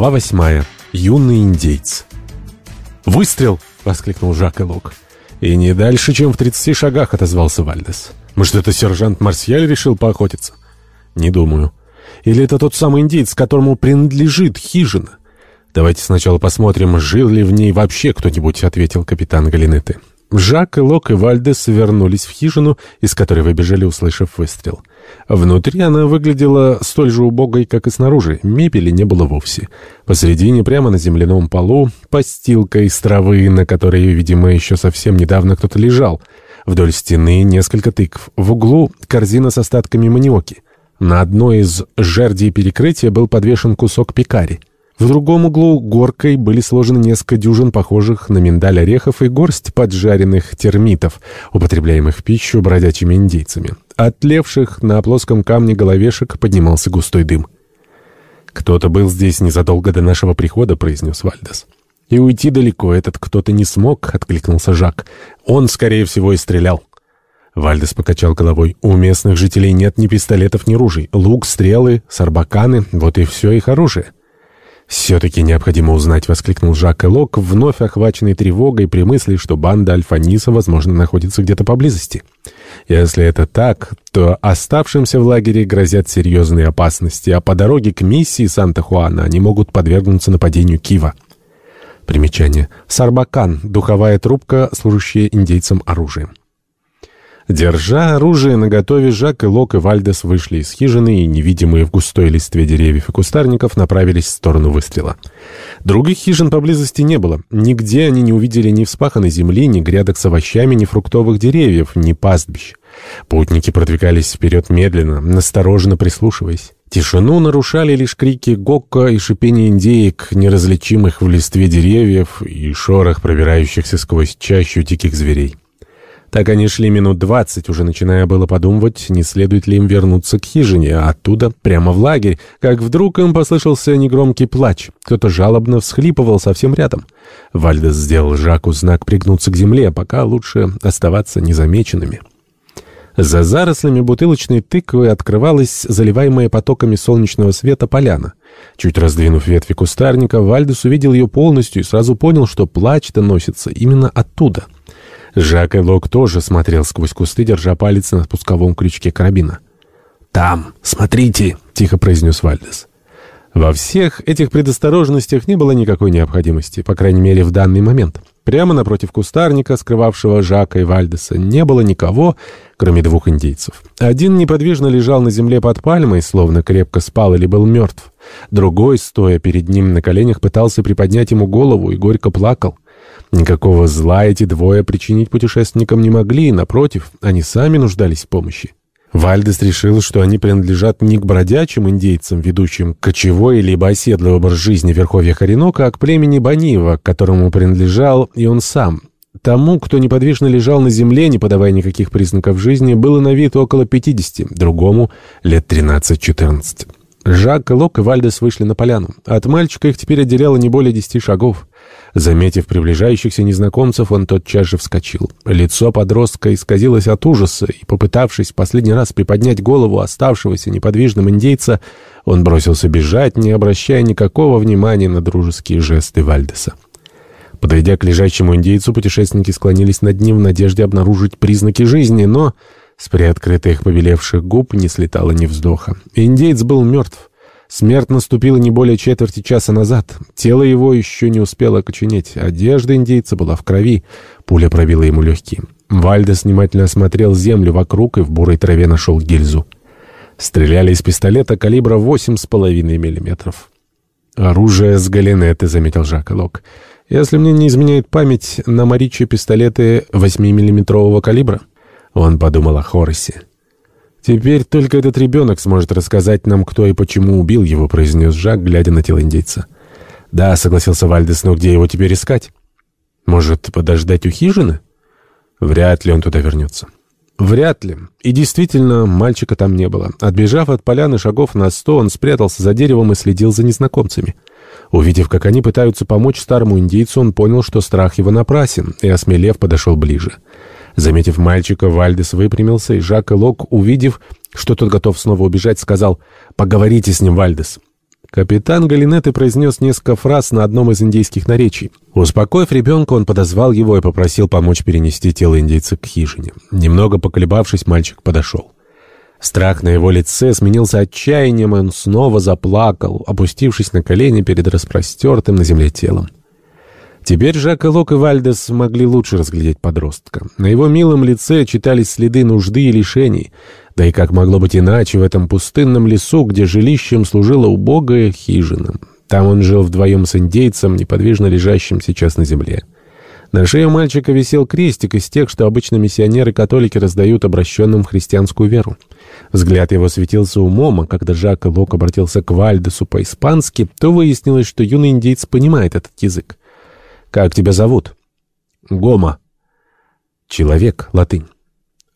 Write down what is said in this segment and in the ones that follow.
Глава восьмая. Юный индейец. «Выстрел!» — воскликнул Жак Элок. «И не дальше, чем в тридцати шагах», — отозвался Вальдес. «Может, это сержант Марсиаль решил поохотиться?» «Не думаю. Или это тот самый индейец, которому принадлежит хижина?» «Давайте сначала посмотрим, жил ли в ней вообще кто-нибудь», — ответил капитан Галинеты. Жак, Лок и Вальдес вернулись в хижину, из которой выбежали, услышав выстрел. Внутри она выглядела столь же убогой, как и снаружи. Мебели не было вовсе. Посредине, прямо на земляном полу, постилка из травы, на которой, видимо, еще совсем недавно кто-то лежал. Вдоль стены несколько тыкв. В углу корзина с остатками маниоки. На одной из жердей перекрытия был подвешен кусок пекари. В другом углу горкой были сложены несколько дюжин похожих на миндаль орехов и горсть поджаренных термитов, употребляемых в пищу бродячими индейцами. От левших на плоском камне головешек поднимался густой дым. «Кто-то был здесь незадолго до нашего прихода», — произнес Вальдес. «И уйти далеко этот кто-то не смог», — откликнулся Жак. «Он, скорее всего, и стрелял». Вальдес покачал головой. «У местных жителей нет ни пистолетов, ни ружей. Лук, стрелы, сарбаканы — вот и все их оружие». «Все-таки необходимо узнать», — воскликнул Жак Элок, вновь охваченный тревогой при мысли, что банда Альфаниса, возможно, находится где-то поблизости. Если это так, то оставшимся в лагере грозят серьезные опасности, а по дороге к миссии Санта-Хуана они могут подвергнуться нападению Кива. Примечание. Сарбакан — духовая трубка, служащая индейцам оружием. Держа оружие наготове, Жак и Лок и Вальдес вышли из хижины и, невидимые в густой листве деревьев и кустарников, направились в сторону выстрела. Других хижин поблизости не было. Нигде они не увидели ни вспаханной земли, ни грядок с овощами, ни фруктовых деревьев, ни пастбищ. Путники продвигались вперед медленно, настороженно прислушиваясь. Тишину нарушали лишь крики Гокко и шипение индеек, неразличимых в листве деревьев, и шорох пробирающихся сквозь чащу диких зверей. Так они шли минут двадцать, уже начиная было подумывать, не следует ли им вернуться к хижине, а оттуда прямо в лагерь, как вдруг им послышался негромкий плач. Кто-то жалобно всхлипывал совсем рядом. Вальдес сделал Жаку знак пригнуться к земле, пока лучше оставаться незамеченными. За зарослями бутылочной тыквы открывалась заливаемая потоками солнечного света поляна. Чуть раздвинув ветви кустарника, Вальдес увидел ее полностью и сразу понял, что плач доносится именно оттуда — Жак и Лок тоже смотрел сквозь кусты, держа палец на спусковом крючке карабина. «Там, смотрите!» — тихо произнес Вальдес. Во всех этих предосторожностях не было никакой необходимости, по крайней мере, в данный момент. Прямо напротив кустарника, скрывавшего Жака и Вальдеса, не было никого, кроме двух индейцев. Один неподвижно лежал на земле под пальмой, словно крепко спал или был мертв. Другой, стоя перед ним на коленях, пытался приподнять ему голову и горько плакал. Никакого зла эти двое причинить путешественникам не могли, напротив, они сами нуждались в помощи. Вальдес решил, что они принадлежат не к бродячим индейцам, ведущим кочевой либо оседлый образ жизни в верховьях Оренока, а к племени Банива, которому принадлежал и он сам. Тому, кто неподвижно лежал на земле, не подавая никаких признаков жизни, было на вид около 50, другому — лет 13-14. Жак, Лок и Вальдес вышли на поляну. От мальчика их теперь отделяло не более десяти шагов. Заметив приближающихся незнакомцев, он тотчас же вскочил. Лицо подростка исказилось от ужаса, и, попытавшись в последний раз приподнять голову оставшегося неподвижным индейца, он бросился бежать, не обращая никакого внимания на дружеские жесты Вальдеса. Подойдя к лежащему индейцу, путешественники склонились над ним в надежде обнаружить признаки жизни, но с приоткрытых побелевших губ не слетало ни вздоха. Индейец был мертв. Смерть наступила не более четверти часа назад. Тело его еще не успело окоченеть. Одежда индейца была в крови. Пуля пробила ему легкие. Вальдес внимательно осмотрел землю вокруг и в бурой траве нашел гильзу. Стреляли из пистолета калибра 8,5 миллиметров. «Оружие с галинеты», — заметил Жак Лок. «Если мне не изменяет память, на Мариче пистолеты 8-миллиметрового калибра». Он подумал о Хорсе. «Теперь только этот ребенок сможет рассказать нам, кто и почему убил его», — произнес Жак, глядя на тело индейца. «Да», — согласился Вальдес, — «но где его теперь искать? Может, подождать у хижины?» «Вряд ли он туда вернется». «Вряд ли. И действительно, мальчика там не было. Отбежав от поляны шагов на сто, он спрятался за деревом и следил за незнакомцами. Увидев, как они пытаются помочь старому индейцу, он понял, что страх его напрасен, и, осмелев, подошел ближе. Заметив мальчика, Вальдес выпрямился, и Жак и Лок, увидев, что тот готов снова убежать, сказал «Поговорите с ним, Вальдес». Капитан Галинеты произнес несколько фраз на одном из индейских наречий. Успокоив ребенка, он подозвал его и попросил помочь перенести тело индейца к хижине. Немного поколебавшись, мальчик подошел. Страх на его лице сменился отчаянием, и он снова заплакал, опустившись на колени перед распростертым на земле телом. Теперь Жак Лок и Вальдес могли лучше разглядеть подростка. На его милом лице читались следы нужды и лишений. Да и как могло быть иначе в этом пустынном лесу, где жилищем служила убогая хижина. Там он жил вдвоем с индейцем, неподвижно лежащим сейчас на земле. На шее мальчика висел крестик из тех, что обычно миссионеры-католики раздают обращенным в христианскую веру. Взгляд его светился умом, а когда Жак Лок обратился к Вальдесу по-испански, то выяснилось, что юный индейец понимает этот язык. «Как тебя зовут?» «Гома». «Человек, латынь».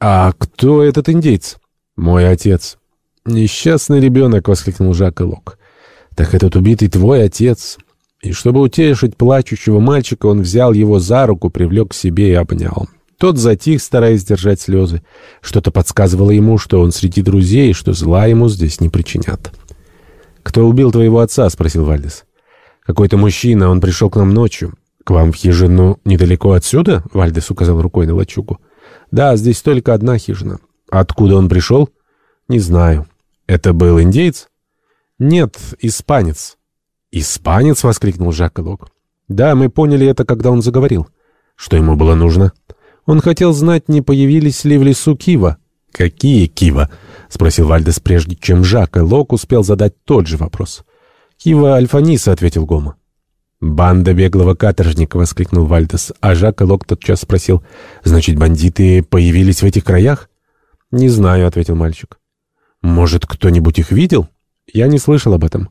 «А кто этот индейец?» «Мой отец». «Несчастный ребенок!» — воскликнул Жак и Лок. «Так этот убитый твой отец!» И чтобы утешить плачущего мальчика, он взял его за руку, привлек к себе и обнял. Тот затих, стараясь сдержать слезы. Что-то подсказывало ему, что он среди друзей, что зла ему здесь не причинят. «Кто убил твоего отца?» — спросил Вальдес. «Какой-то мужчина, он пришел к нам ночью». «К вам в хижину недалеко отсюда?» — Вальдес указал рукой на лачугу. «Да, здесь только одна хижина». «Откуда он пришел?» «Не знаю». «Это был индейец?» «Нет, испанец». «Испанец?» — воскликнул Жак Лок. «Да, мы поняли это, когда он заговорил». «Что ему было нужно?» Он хотел знать, не появились ли в лесу кива. «Какие кива?» — спросил Вальдес, прежде чем Жак Лок успел задать тот же вопрос. «Кива Альфаниса», — ответил Гома. «Банда беглого каторжника!» — воскликнул Вальдес, а Жак и Лок тотчас спросил. «Значит, бандиты появились в этих краях?» «Не знаю», — ответил мальчик. «Может, кто-нибудь их видел?» «Я не слышал об этом».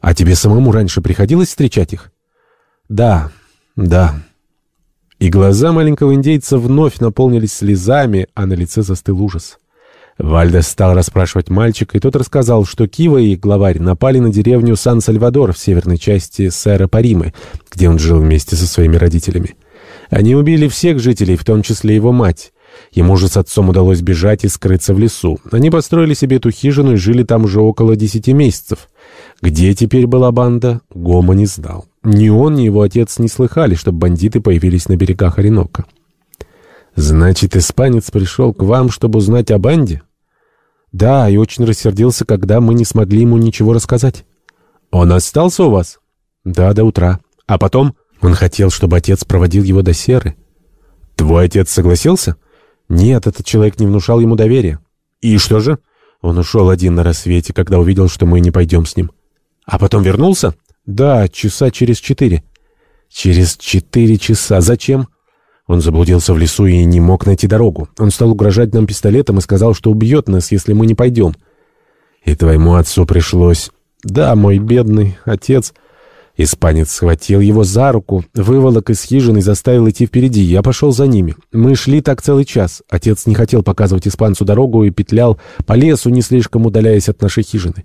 А тебе самому раньше приходилось встречать их? Да, да. И глаза маленького индейца вновь наполнились слезами, а на лице застыл ужас. Вальдес стал расспрашивать мальчика, и тот рассказал, что Кива и главарь напали на деревню Сан-Сальвадор в северной части Сэра Паримы, где он жил вместе со своими родителями. Они убили всех жителей, в том числе его мать. Ему же с отцом удалось бежать и скрыться в лесу. Они построили себе эту хижину и жили там уже около десяти месяцев. Где теперь была банда, Гома не знал. Ни он, ни его отец не слыхали, чтобы бандиты появились на берегах Оренока. «Значит, испанец пришел к вам, чтобы узнать о банде?» «Да, и очень рассердился, когда мы не смогли ему ничего рассказать». «Он остался у вас?» «Да, до утра. А потом он хотел, чтобы отец проводил его до серы». «Твой отец согласился?» «Нет, этот человек не внушал ему доверия». «И что же?» Он ушел один на рассвете, когда увидел, что мы не пойдем с ним. А потом вернулся? Да, часа через четыре. Через четыре часа. Зачем? Он заблудился в лесу и не мог найти дорогу. Он стал угрожать нам пистолетом и сказал, что убьет нас, если мы не пойдем. И твоему отцу пришлось... Да, мой бедный отец... Испанец схватил его за руку, выволок из хижины и заставил идти впереди. Я пошел за ними. Мы шли так целый час. Отец не хотел показывать испанцу дорогу и петлял по лесу, не слишком удаляясь от нашей хижины.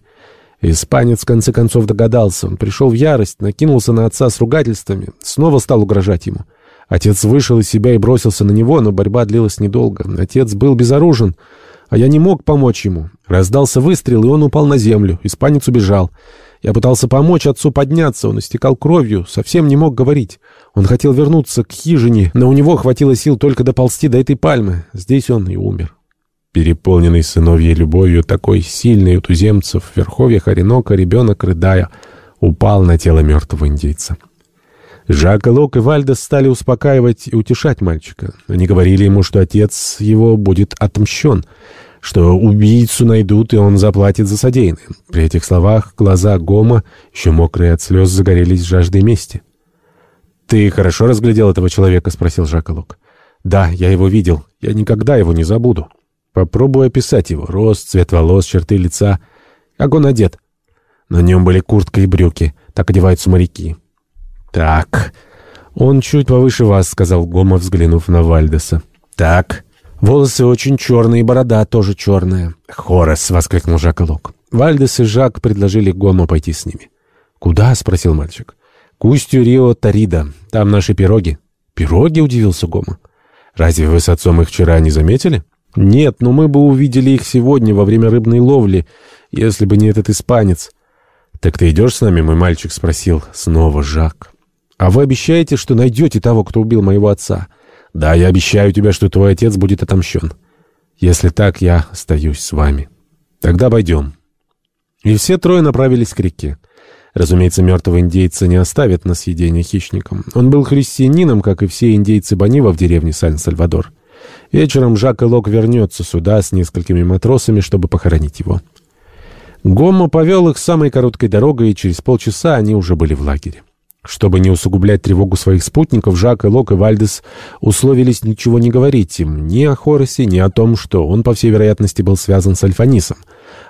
Испанец в конце концов догадался. Он пришел в ярость, накинулся на отца с ругательствами, снова стал угрожать ему. Отец вышел из себя и бросился на него, но борьба длилась недолго. Отец был безоружен, а я не мог помочь ему. Раздался выстрел, и он упал на землю. Испанец убежал. Я пытался помочь отцу подняться, он истекал кровью, совсем не мог говорить. Он хотел вернуться к хижине, но у него хватило сил только доползти до этой пальмы. Здесь он и умер переполненный сыновьей любовью, такой сильный у туземцев, в верховьях Оренока ребенок, рыдая, упал на тело мертвого индейца. Жак Лок и Вальдес стали успокаивать и утешать мальчика. Они говорили ему, что отец его будет отмщен, что убийцу найдут, и он заплатит за содеянное. При этих словах глаза Гома, еще мокрые от слез, загорелись жаждой мести. «Ты хорошо разглядел этого человека?» — спросил Жак Лок. «Да, я его видел. Я никогда его не забуду». Попробую описать его. Рост, цвет волос, черты лица. Как он одет? На нем были куртка и брюки. Так одеваются моряки. Так. Он чуть повыше вас, сказал Гома, взглянув на Вальдеса. Так. Волосы очень черные, борода тоже черная. Хорос, воскликнул Жак Лок. Вальдес и Жак предложили Гома пойти с ними. Куда? спросил мальчик. К устью Рио Тарида. Там наши пироги. Пироги? удивился Гома. Разве вы с отцом их вчера не заметили? «Нет, но мы бы увидели их сегодня во время рыбной ловли, если бы не этот испанец». «Так ты идешь с нами, мой мальчик?» — спросил снова Жак. «А вы обещаете, что найдете того, кто убил моего отца?» «Да, я обещаю тебе, что твой отец будет отомщен. Если так, я остаюсь с вами. Тогда пойдем». И все трое направились к реке. Разумеется, мертвого индейца не оставят на съедение хищникам. Он был христианином, как и все индейцы Банива в деревне Сан-Сальвадор. Вечером Жак и Лок вернется сюда с несколькими матросами, чтобы похоронить его. Гоммо повел их самой короткой дорогой, и через полчаса они уже были в лагере. Чтобы не усугублять тревогу своих спутников, Жак и Лок и Вальдес условились ничего не говорить им ни о Хоросе, ни о том, что он, по всей вероятности, был связан с Альфанисом.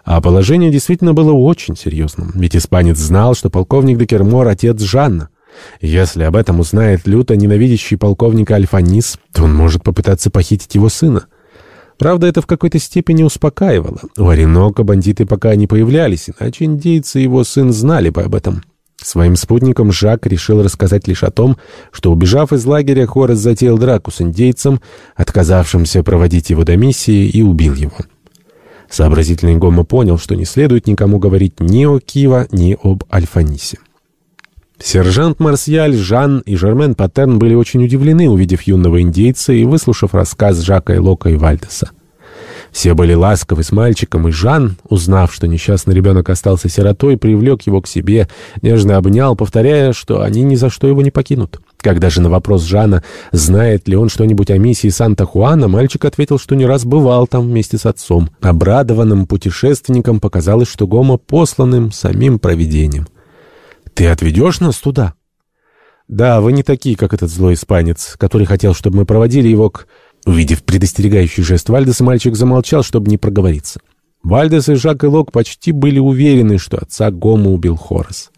А положение действительно было очень серьезным, ведь испанец знал, что полковник Декермор — отец Жанна. Если об этом узнает люто ненавидящий полковника Альфанис, то он может попытаться похитить его сына. Правда, это в какой-то степени успокаивало. У Оренока бандиты пока не появлялись, иначе индейцы и его сын знали бы об этом. Своим спутникам Жак решил рассказать лишь о том, что, убежав из лагеря, Хорас затеял драку с индейцем, отказавшимся проводить его до миссии, и убил его. Сообразительный Гома понял, что не следует никому говорить ни о Кива, ни об Альфанисе. Сержант Марсиаль, Жан и Жермен Паттерн были очень удивлены, увидев юного индейца и выслушав рассказ Жака и Лока и Вальдеса. Все были ласковы с мальчиком, и Жан, узнав, что несчастный ребенок остался сиротой, привлек его к себе, нежно обнял, повторяя, что они ни за что его не покинут. Когда же на вопрос Жана, знает ли он что-нибудь о миссии Санта-Хуана, мальчик ответил, что не раз бывал там вместе с отцом. Обрадованным путешественникам показалось, что Гома посланным самим провидением. «Ты отведешь нас туда?» «Да, вы не такие, как этот злой испанец, который хотел, чтобы мы проводили его к...» Увидев предостерегающий жест Вальдеса, мальчик замолчал, чтобы не проговориться. Вальдес и Жак и Лок почти были уверены, что отца Гома убил Хорос.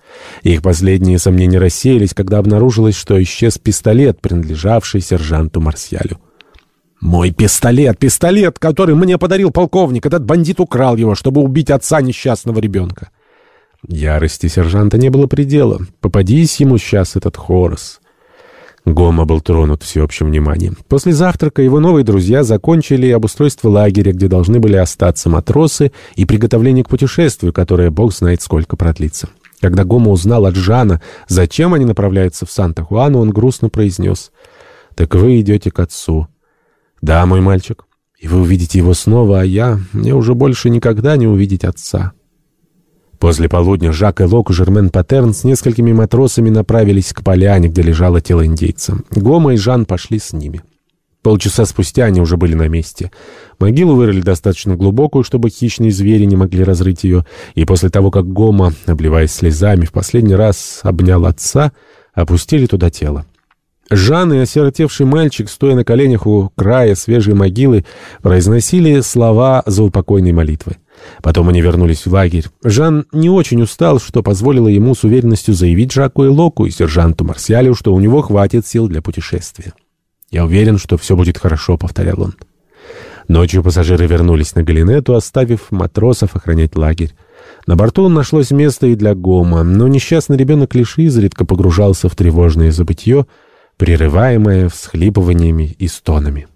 Их последние сомнения рассеялись, когда обнаружилось, что исчез пистолет, принадлежавший сержанту Марсиалю. «Мой пистолет! Пистолет, который мне подарил полковник! Этот бандит украл его, чтобы убить отца несчастного ребенка!» Ярости сержанта не было предела. Попадись ему сейчас этот Хорос. Гома был тронут всеобщим вниманием. После завтрака его новые друзья закончили обустройство лагеря, где должны были остаться матросы, и приготовление к путешествию, которое бог знает сколько продлится. Когда Гома узнал от Жана, зачем они направляются в Санта-Хуану, он грустно произнес, «Так вы идете к отцу». «Да, мой мальчик, и вы увидите его снова, а я... Мне уже больше никогда не увидеть отца». После полудня Жак и Лок Жермен Паттерн с несколькими матросами направились к поляне, где лежало тело индейца. Гома и Жан пошли с ними. Полчаса спустя они уже были на месте. Могилу вырыли достаточно глубокую, чтобы хищные звери не могли разрыть ее, и после того, как Гома, обливаясь слезами, в последний раз обнял отца, опустили туда тело. Жан и осиротевший мальчик, стоя на коленях у края свежей могилы, произносили слова заупокойной молитвы. Потом они вернулись в лагерь. Жан не очень устал, что позволило ему с уверенностью заявить Жаку и Локу и сержанту Марсиалю, что у него хватит сил для путешествия. «Я уверен, что все будет хорошо», — повторял он. Ночью пассажиры вернулись на Галинету, оставив матросов охранять лагерь. На борту нашлось место и для Гома, но несчастный ребенок лишь изредка погружался в тревожное забытье, прерываемое всхлипываниями и стонами.